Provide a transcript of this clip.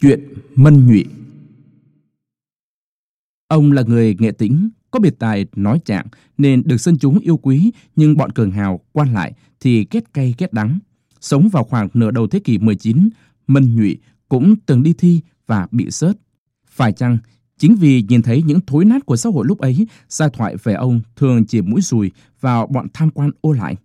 Chuyện Mân Nhụy Ông là người nghệ tĩnh, có biệt tài nói trạng nên được dân chúng yêu quý, nhưng bọn cường hào quan lại thì ghét cay ghét đắng. Sống vào khoảng nửa đầu thế kỷ 19, Mân Nhụy cũng từng đi thi và bị sớt. Phải chăng chính vì nhìn thấy những thối nát của xã hội lúc ấy, gia thoại về ông thường chỉ mũi rùi vào bọn tham quan ô lại?